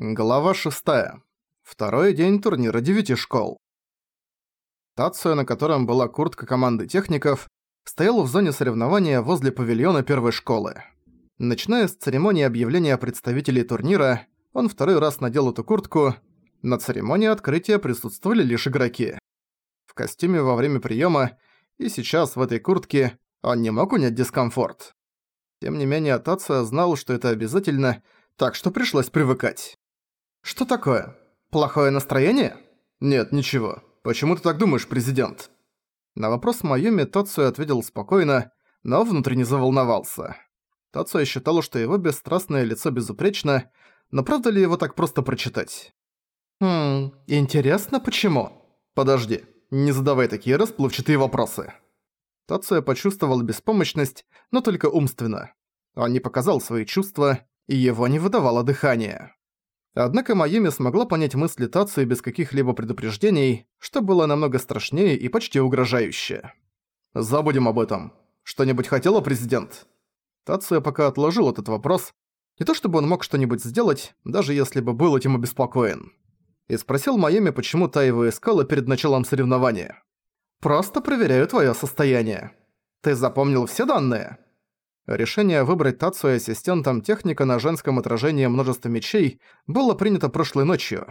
Глава 6. Второй день турнира девяти школ. Тацию, на котором была куртка команды техников, стоял в зоне соревнования возле павильона первой школы. Начиная с церемонии объявления представителей турнира, он второй раз надел эту куртку. На церемонии открытия присутствовали лишь игроки. В костюме во время приема и сейчас в этой куртке он не мог унять дискомфорт. Тем не менее, Тация знал, что это обязательно, так что пришлось привыкать. «Что такое? Плохое настроение?» «Нет, ничего. Почему ты так думаешь, президент?» На вопрос Майюми Тацуя ответил спокойно, но внутренне заволновался. Тацуя считал, что его бесстрастное лицо безупречно, но правда ли его так просто прочитать? «Хм, интересно, почему?» «Подожди, не задавай такие расплывчатые вопросы». Тацуя почувствовал беспомощность, но только умственно. Он не показал свои чувства, и его не выдавало дыхание. Однако Майюми смогла понять мысли Тацию без каких-либо предупреждений, что было намного страшнее и почти угрожающе. «Забудем об этом. Что-нибудь хотела президент?» Тация пока отложил этот вопрос. Не то чтобы он мог что-нибудь сделать, даже если бы был этим обеспокоен. И спросил Майами, почему та его искала перед началом соревнования. «Просто проверяю твое состояние. Ты запомнил все данные?» Решение выбрать Тацию ассистентом техника на женском отражении множества мечей было принято прошлой ночью.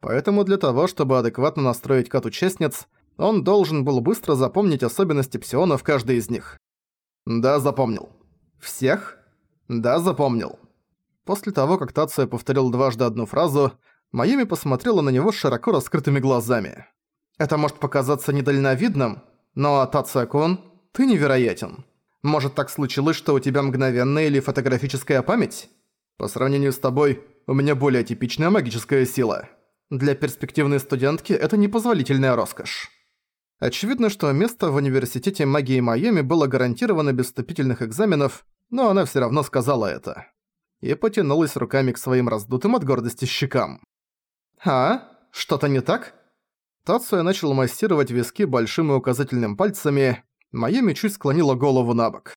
Поэтому для того, чтобы адекватно настроить кат-участниц, он должен был быстро запомнить особенности псионов каждой из них. Да, запомнил. Всех? Да, запомнил. После того, как Тация повторил дважды одну фразу, Майами посмотрела на него широко раскрытыми глазами. Это может показаться недальновидным, но, Тация-кун, ты невероятен. Может, так случилось, что у тебя мгновенная или фотографическая память? По сравнению с тобой, у меня более типичная магическая сила. Для перспективной студентки это непозволительная роскошь. Очевидно, что место в университете магии Майами было гарантировано без вступительных экзаменов, но она всё равно сказала это. И потянулась руками к своим раздутым от гордости щекам. «А? Что-то не так?» Тацуя начал массировать виски большим и указательным пальцами, Майами чуть склонила голову на бок.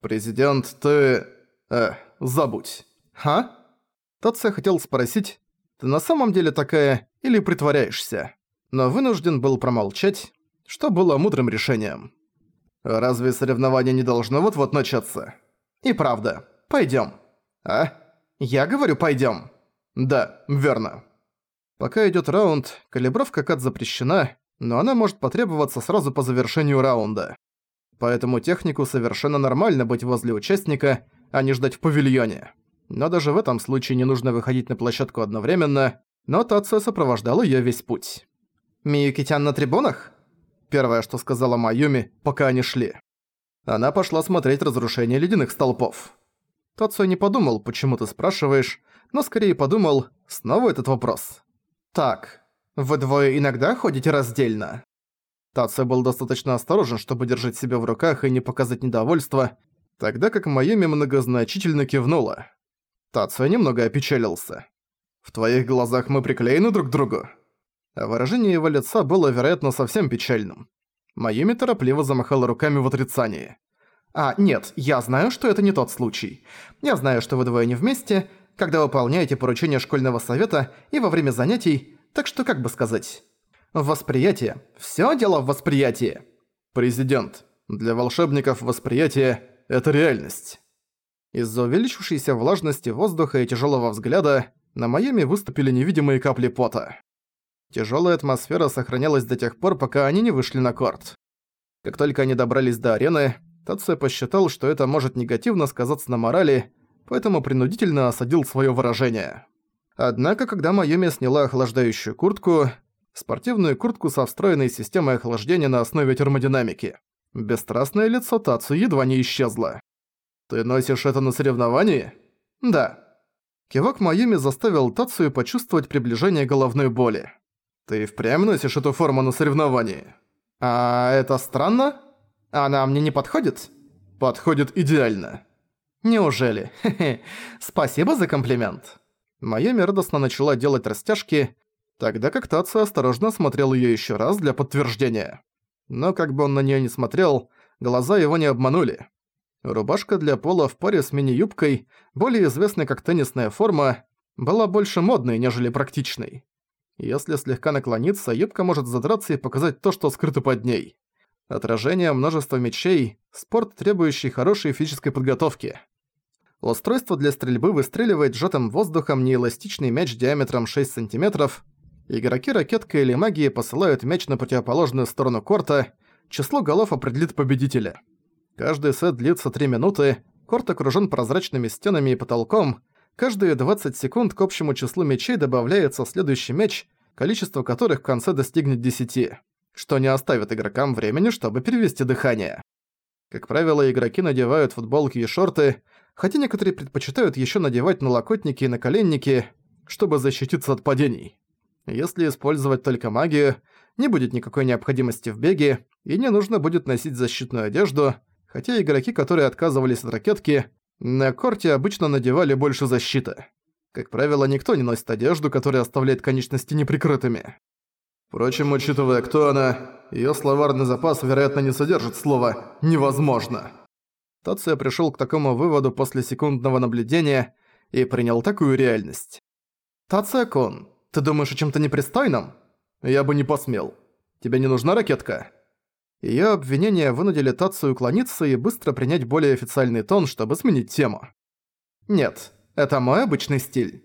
«Президент, ты... Э, забудь. Ха?» Тация хотел спросить, «Ты на самом деле такая или притворяешься?» Но вынужден был промолчать, что было мудрым решением. «Разве соревнование не должно вот-вот начаться?» «И правда. Пойдём». «А? Я говорю, пойдём». «Да, верно». Пока идёт раунд, калибровка кат запрещена, но она может потребоваться сразу по завершению раунда. Поэтому технику совершенно нормально быть возле участника, а не ждать в павильоне. Но даже в этом случае не нужно выходить на площадку одновременно, но Тация сопровождала её весь путь. «Миюкитян на трибунах?» Первое, что сказала Майюми, пока они шли. Она пошла смотреть разрушение ледяных столпов. Тацуя не подумал, почему ты спрашиваешь, но скорее подумал, снова этот вопрос. «Так, вы двое иногда ходите раздельно?» Тация был достаточно осторожен, чтобы держать себя в руках и не показать недовольства, тогда как Майами многозначительно кивнула. Тация немного опечалился. «В твоих глазах мы приклеены друг к другу?» А выражение его лица было, вероятно, совсем печальным. Майами торопливо замахала руками в отрицании. «А, нет, я знаю, что это не тот случай. Я знаю, что вы двое не вместе, когда выполняете поручения школьного совета и во время занятий, так что как бы сказать? Восприятие. Всё дело в восприятии. Президент. Для волшебников восприятие – это реальность. Из-за увеличившейся влажности воздуха и тяжелого взгляда на Майами выступили невидимые капли пота. Тяжелая атмосфера сохранялась до тех пор, пока они не вышли на корт. Как только они добрались до арены, Тация посчитал, что это может негативно сказаться на морали, поэтому принудительно осадил свое выражение. Однако, когда Майоми сняла охлаждающую куртку, спортивную куртку со встроенной системой охлаждения на основе термодинамики, бесстрастное лицо Тацу едва не исчезло. «Ты носишь это на соревновании?» «Да». Кивок Майюми заставил Тацию почувствовать приближение головной боли. «Ты впрямь носишь эту форму на соревновании?» «А это странно? Она мне не подходит?» «Подходит идеально». «Неужели? Хе-хе. Спасибо за комплимент». Майами радостно начала делать растяжки, тогда как Тацу осторожно смотрел её ещё раз для подтверждения. Но как бы он на неё не смотрел, глаза его не обманули. Рубашка для пола в паре с мини-юбкой, более известная как теннисная форма, была больше модной, нежели практичной. Если слегка наклониться, юбка может задраться и показать то, что скрыто под ней. Отражение множества мечей – спорт, требующий хорошей физической подготовки. Устройство для стрельбы выстреливает сжатым воздухом неэластичный мяч диаметром 6 см. Игроки ракеткой или магии посылают мяч на противоположную сторону корта, число голов определит победителя. Каждый сет длится 3 минуты, корт окружен прозрачными стенами и потолком, каждые 20 секунд к общему числу мячей добавляется следующий мяч, количество которых в конце достигнет 10 что не оставит игрокам времени, чтобы перевести дыхание. Как правило, игроки надевают футболки и шорты, хотя некоторые предпочитают еще надевать налокотники и наколенники, чтобы защититься от падений. Если использовать только магию, не будет никакой необходимости в беге, и не нужно будет носить защитную одежду, хотя игроки, которые отказывались от ракетки, на корте обычно надевали больше защиты. Как правило, никто не носит одежду, которая оставляет конечности неприкрытыми. Впрочем, учитывая, кто она, её словарный запас, вероятно, не содержит слова «невозможно». Тация пришёл к такому выводу после секундного наблюдения и принял такую реальность. «Тация-кун, ты думаешь о чём-то непристойном? Я бы не посмел. Тебе не нужна ракетка?» Её обвинения вынудили Тацию уклониться и быстро принять более официальный тон, чтобы сменить тему. «Нет, это мой обычный стиль.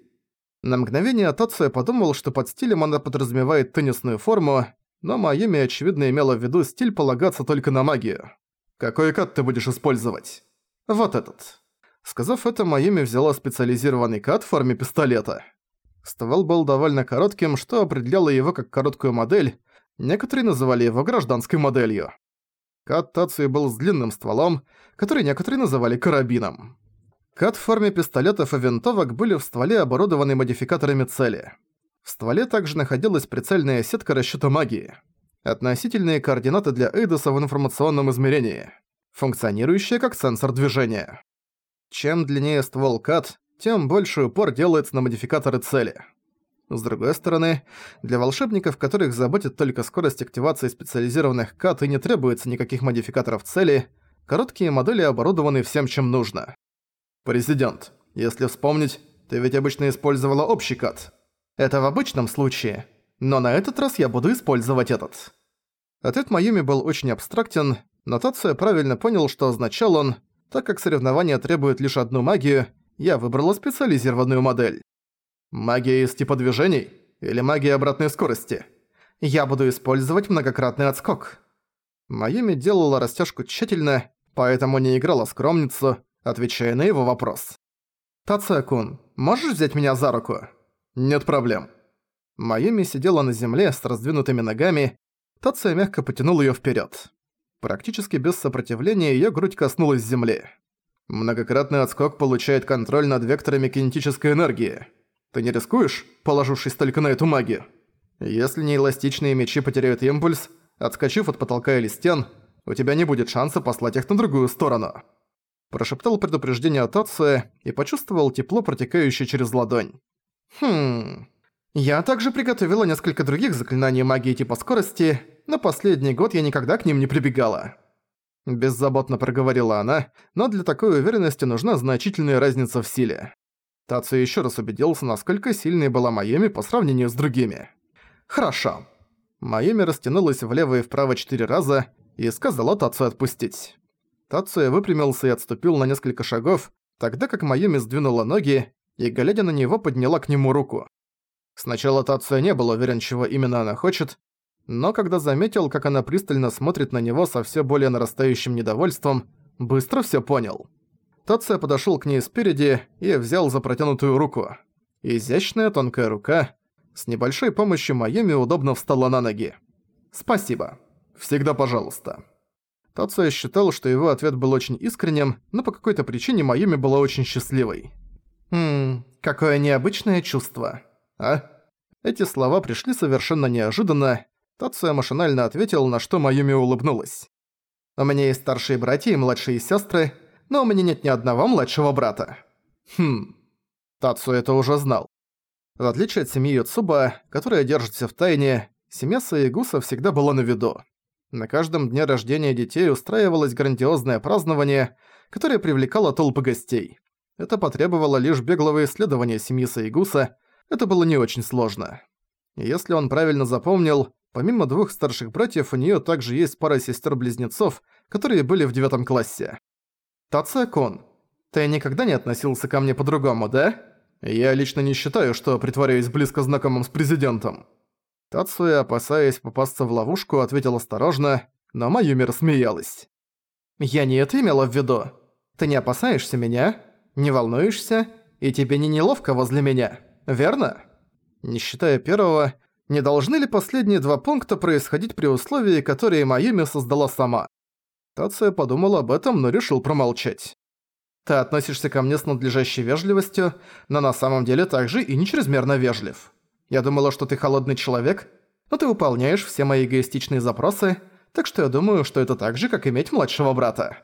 На мгновение Тация подумал, что под стилем она подразумевает теннисную форму, но Майами очевидно имела в виду стиль полагаться только на магию. «Какой кат ты будешь использовать?» «Вот этот». Сказав это, Майами взяла специализированный кат в форме пистолета. Ствол был довольно коротким, что определяло его как короткую модель, некоторые называли его гражданской моделью. Кат Тации был с длинным стволом, который некоторые называли карабином. Кат в форме пистолетов и винтовок были в стволе оборудованы модификаторами цели. В стволе также находилась прицельная сетка расчёта магии. Относительные координаты для Эйдоса в информационном измерении. Функционирующая как сенсор движения. Чем длиннее ствол КАТ, тем больше упор делается на модификаторы цели. С другой стороны, для волшебников, которых заботит только скорость активации специализированных КАТ и не требуется никаких модификаторов цели, короткие модели оборудованы всем, чем нужно. «Президент, если вспомнить, ты ведь обычно использовала общий кат». «Это в обычном случае, но на этот раз я буду использовать этот». Ответ Майюми был очень абстрактен, но Тация правильно понял, что означал он, так как соревнования требуют лишь одну магию, я выбрала специализированную модель. Магия из типа движений или магия обратной скорости? Я буду использовать многократный отскок. Майюми делала растяжку тщательно, поэтому не играла скромницу, отвечая на его вопрос. «Тация-кун, можешь взять меня за руку?» «Нет проблем». Майюми сидела на земле с раздвинутыми ногами, Тация мягко потянул её вперёд. Практически без сопротивления её грудь коснулась земли. Многократный отскок получает контроль над векторами кинетической энергии. Ты не рискуешь, положившись только на эту магию? Если неэластичные мечи потеряют импульс, отскочив от потолка или стен, у тебя не будет шанса послать их на другую сторону прошептал предупреждение от Ация и почувствовал тепло, протекающее через ладонь. «Хм... Я также приготовила несколько других заклинаний магии типа скорости, но последний год я никогда к ним не прибегала». Беззаботно проговорила она, но для такой уверенности нужна значительная разница в силе. Тацу еще раз убедился, насколько сильной была Майами по сравнению с другими. «Хорошо». Майами растянулась влево и вправо четыре раза и сказала Тацу отпустить. Тацуя выпрямился и отступил на несколько шагов, тогда как Майюми сдвинула ноги и, глядя на него, подняла к нему руку. Сначала Тацуя не был уверен, чего именно она хочет, но когда заметил, как она пристально смотрит на него со все более нарастающим недовольством, быстро все понял. Тацуя подошел к ней спереди и взял за протянутую руку. Изящная тонкая рука. С небольшой помощью Майюми удобно встала на ноги. «Спасибо. Всегда пожалуйста». Тация считал, что его ответ был очень искренним, но по какой-то причине Майюми была очень счастливой. «Ммм, какое необычное чувство. А?» Эти слова пришли совершенно неожиданно. Тация машинально ответил, на что Майюми улыбнулась. «У меня есть старшие братья и младшие сестры, но у меня нет ни одного младшего брата». «Хм...» Тацу это уже знал. В отличие от семьи Юцуба, которая держится в тайне, семья Саигуса всегда была на виду. На каждом дне рождения детей устраивалось грандиозное празднование, которое привлекало толпы гостей. Это потребовало лишь беглого исследования семьи Саигуса, это было не очень сложно. Если он правильно запомнил, помимо двух старших братьев у неё также есть пара сестер-близнецов, которые были в девятом классе. Тацекон, ты никогда не относился ко мне по-другому, да? Я лично не считаю, что притворяюсь близко знакомым с президентом. Тацуя, опасаясь попасться в ловушку, ответил осторожно, но Майюми рассмеялась. «Я не это имела в виду. Ты не опасаешься меня, не волнуешься, и тебе не неловко возле меня, верно?» Не считая первого, не должны ли последние два пункта происходить при условии, которые Майюми создала сама? Тация подумал об этом, но решил промолчать. Ты относишься ко мне с надлежащей вежливостью, но на самом деле также и не чрезмерно вежлив. Я думала, что ты холодный человек, но ты выполняешь все мои эгоистичные запросы, так что я думаю, что это так же, как иметь младшего брата».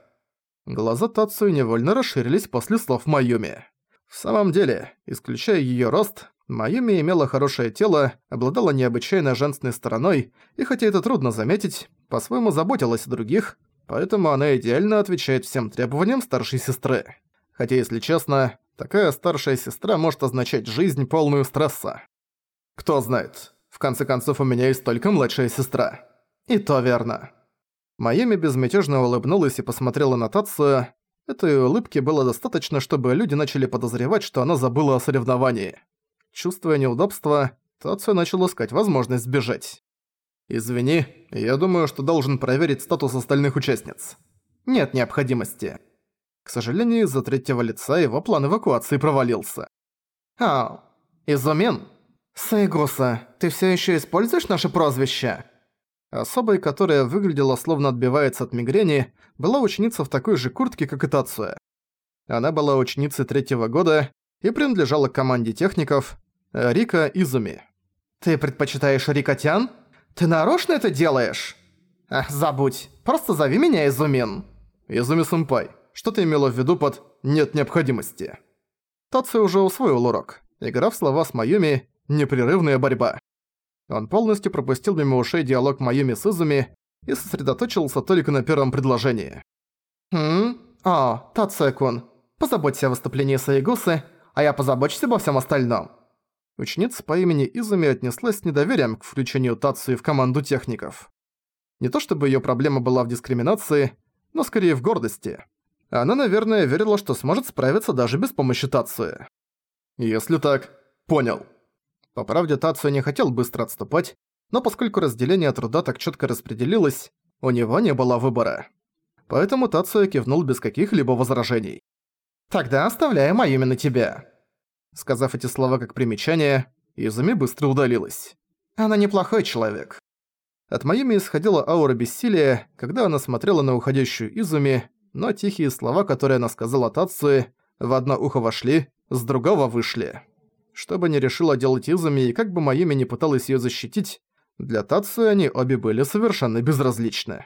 Глаза Тацию невольно расширились после слов Майюми. В самом деле, исключая её рост, Майюми имела хорошее тело, обладала необычайно женственной стороной, и хотя это трудно заметить, по-своему заботилась о других, поэтому она идеально отвечает всем требованиям старшей сестры. Хотя, если честно, такая старшая сестра может означать жизнь полную стресса. Кто знает, в конце концов у меня есть только младшая сестра. И то верно. Майами безмятежно улыбнулась и посмотрела на Тацию. Этой улыбки было достаточно, чтобы люди начали подозревать, что она забыла о соревновании. Чувствуя неудобство, Тацию начал искать возможность сбежать. «Извини, я думаю, что должен проверить статус остальных участниц. Нет необходимости». К сожалению, из-за третьего лица его план эвакуации провалился. «Ау, Изумен?» «Сайгоса, ты всё ещё используешь наше прозвище?» Особой, которая выглядела словно отбивается от мигрени, была ученица в такой же куртке, как и Тацуя. Она была ученицей третьего года и принадлежала к команде техников Рика Изуми. «Ты предпочитаешь Рикотян? Ты нарочно это делаешь?» «Ах, забудь. Просто зови меня Изумин». «Изуми-сэмпай, что ты имела в виду под «нет необходимости»?» Тацуя уже усвоил урок. Игра в слова с Майюми непрерывная борьба. Он полностью пропустил мимо ушей диалог Майюми с Изуми и сосредоточился только на первом предложении. «Хм? О, Тацекун, позаботься о выступлении Саигусы, а я позабочусь обо всем остальном». Ученица по имени Изуми отнеслась с недоверием к включению Тацуи в команду техников. Не то чтобы её проблема была в дискриминации, но скорее в гордости. Она, наверное, верила, что сможет справиться даже без помощи Тацуи. Если так, понял. По правде, Тацу не хотел быстро отступать, но поскольку разделение труда так четко распределилось, у него не было выбора. Поэтому Тацуя кивнул без каких-либо возражений. «Тогда оставляем Майюми на тебя». Сказав эти слова как примечание, Изуми быстро удалилась. Она неплохой человек. От Майюми исходила аура бессилия, когда она смотрела на уходящую Изуми, но тихие слова, которые она сказала Тацуе, в одно ухо вошли, с другого вышли. Что бы ни решила делать Изуми и как бы Майюми не пыталась её защитить, для Тацию они обе были совершенно безразличны.